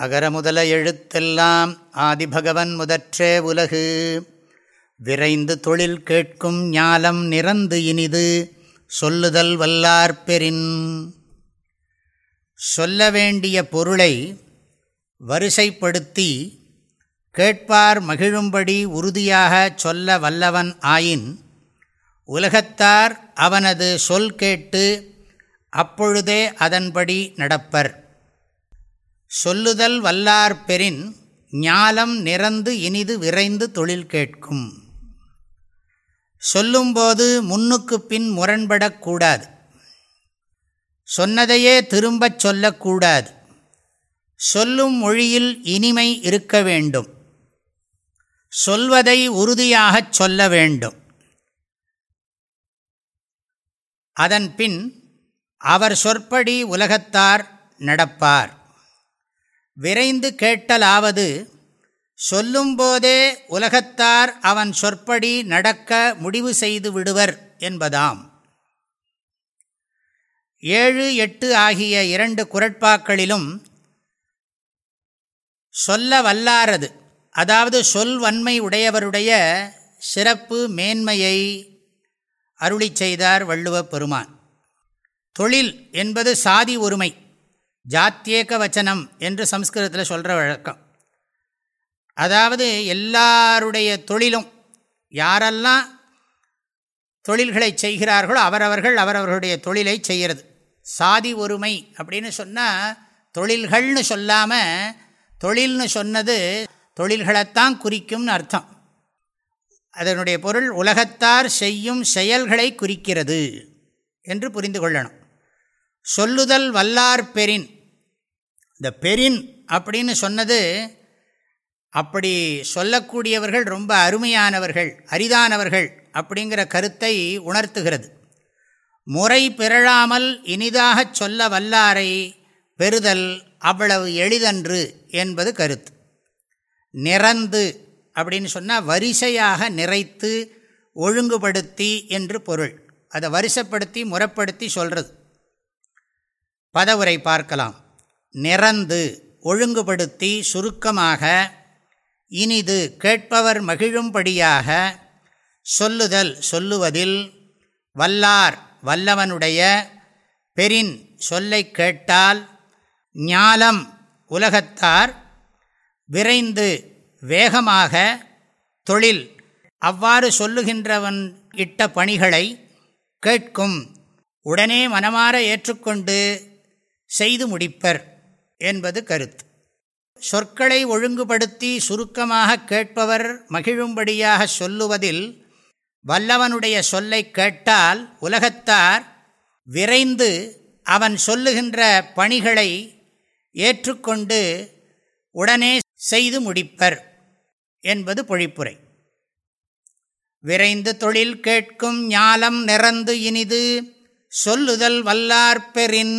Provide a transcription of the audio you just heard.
அகர முதல எழுத்தெல்லாம் ஆதிபகவன் முதற்றே உலகு. விரைந்து தொழில் கேட்கும் ஞாலம் நிறந்து இனிது சொல்லுதல் வல்லார்பெரின் சொல்ல வேண்டிய பொருளை வரிசைப்படுத்தி கேட்பார் மகிழும்படி உறுதியாக சொல்ல வல்லவன் ஆயின் உலகத்தார் அவனது சொல் கேட்டு அப்பொழுதே அதன்படி நடப்பர். சொல்லுதல் வல்லார்பெறின் ஞாலம் நிறந்து இனிது விரைந்து தொழில் கேட்கும். சொல்லும்போது முன்னுக்கு பின் முரண்படக்கூடாது சொன்னதையே திரும்பச் சொல்லக்கூடாது சொல்லும் மொழியில் இனிமை இருக்க வேண்டும். சொல்வதை உறுதியாகச் சொல்ல வேண்டும். அதன் பின் அவர் சொற்படி உலகத்தார் நடப்பார். விரைந்து கேட்டலாவது சொல்லும்போதே உலகத்தார் அவன் சொற்படி நடக்க முடிவு செய்து விடுவர் என்பதாம். ஏழு எட்டு ஆகிய இரண்டு குரட்பாக்களிலும் சொல்ல வல்லாரது. அதாவது சொல் வன்மை உடையவருடைய சிறப்பு மேன்மையை அருளி செய்தார் வள்ளுவ பெருமான். தொழில் என்பது சாதி ஒருமை. ஜாத்தியேக வச்சனம் என்று சம்ஸ்கிருதத்தில் சொல்கிற வழக்கம். அதாவது எல்லாருடைய தொழிலும் யாரெல்லாம் தொழில்களை செய்கிறார்களோ அவரவர்கள் அவரவர்களுடைய தொழிலை செய்கிறது. சாதி ஒருமை அப்படின்னு சொன்னால் தொழில்கள்னு சொல்லாமல் தொழில்னு சொன்னது தொழில்களைத்தான் குறிக்கும்னு அர்த்தம். அதனுடைய பொருள் உலகத்தார் செய்யும் செயல்களை குறிக்கிறது என்று புரிந்து கொள்ளணும். சொல்லுதல் வல்லார் பெரின் இந்த பெரின் அப்படின்னு சொன்னது அப்படி சொல்லக்கூடியவர்கள் ரொம்ப அருமையானவர்கள் அரிதானவர்கள் அப்படிங்கிற கருத்தை உணர்த்துகிறது. முறை பிறழாமல் இனிதாகச் சொல்ல வல்லாரை பெறுதல் அவ்வளவு எளிதன்று என்பது கருத்து. நிறந்து அப்படின்னு சொன்னால் வரிசையாக நிறைத்து ஒழுங்குபடுத்தி என்று பொருள். அதை வரிசைப்படுத்தி முறைப்படுத்தி சொல்கிறது பதவுரை பார்க்கலாம். நிறந்து ஒழுங்குபடுத்தி சுருக்கமாக இனிது கேட்பவர் மகிழும்படியாக சொல்லுதல் சொல்லுவதில் வல்லார் வல்லவனுடைய பெரின் சொல்லை கேட்டால் ஞாலம் உலகத்தார் விரைந்து வேகமாக தொழில். அவ்வாறு சொல்லுகின்றவன் இட்ட பணிகளை கேட்கும். உடனே மனமாற ஏற்றுக்கொண்டு செய்து முடிப்பர். என்பது கருத்து. சொற்களை ஒழுங்குபடுத்தி சுருக்கமாக கேட்பவர் மகிழும்படியாக சொல்லுவதில் வல்லவனுடைய சொல்லை கேட்டால் உலகத்தார் விரைந்து அவன் சொல்லுகின்ற பணிகளை ஏற்றுக்கொண்டு உடனே செய்து முடிப்பர் என்பது பொழிப்புரை. விரைந்து தொழில் கேட்கும் ஞாலம் நிறந்து இனிது சொல்லுதல் வல்லார்பெரின்